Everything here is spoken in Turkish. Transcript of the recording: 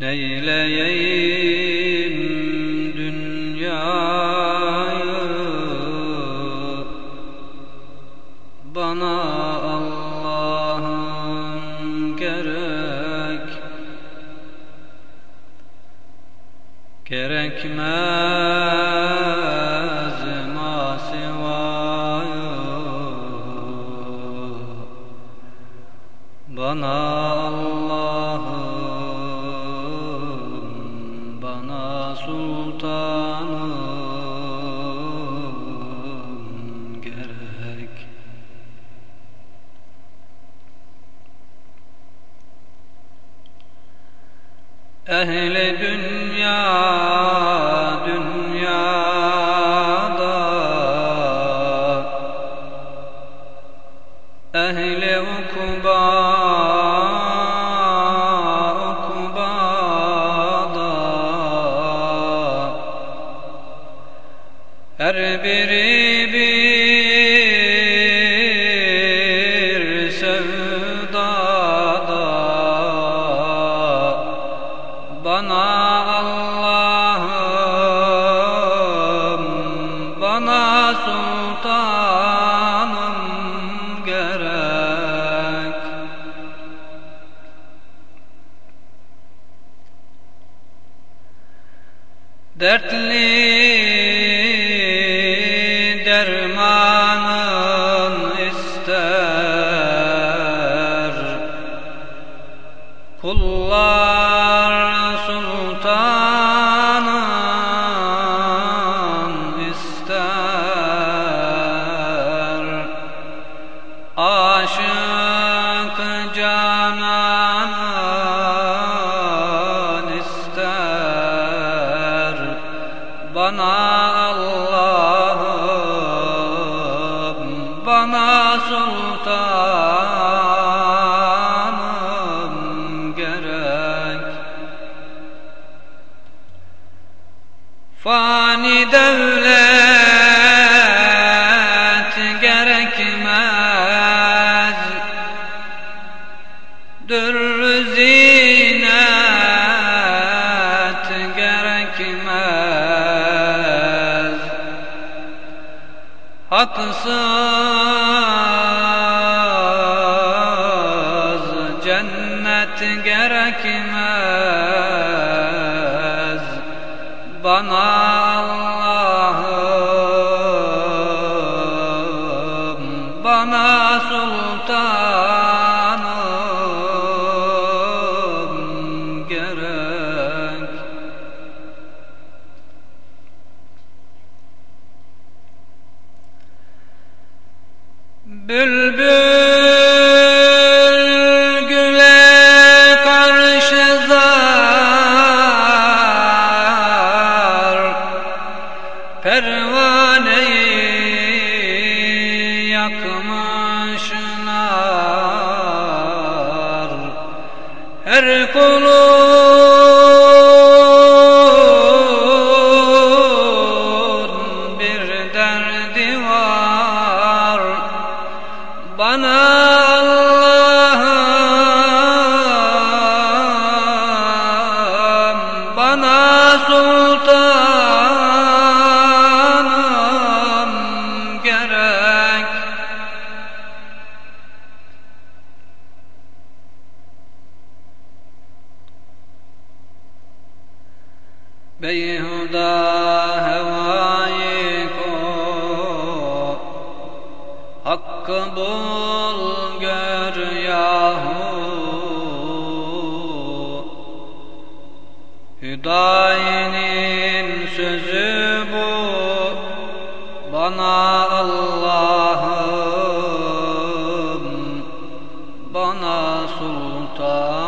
Neyleyeyim dünyayı? Bana Allah'ım gerek Gerekmez masivayı Bana Allah'ım Bana sultanım gerek. Ehli dünya dünyada biri bir sevdada. Bana Allah'ım Bana sultanım gerek. Dertli Kullar sultanın ister. Aşık cananın ister. Bana Allah'ım Bana sultanım Fani devlet gerekmez. Dürr zinet gerekmez. Haksız cennet gerekmez Bana Allah'ım Bana sultanım gerek. Bülbül Pervaneyi yakmışlar. Her kulun Hevayı ko. Hakkı bul gör yahu. Hüdayi'nin sözü bu Bana Allah'ım Bana sultan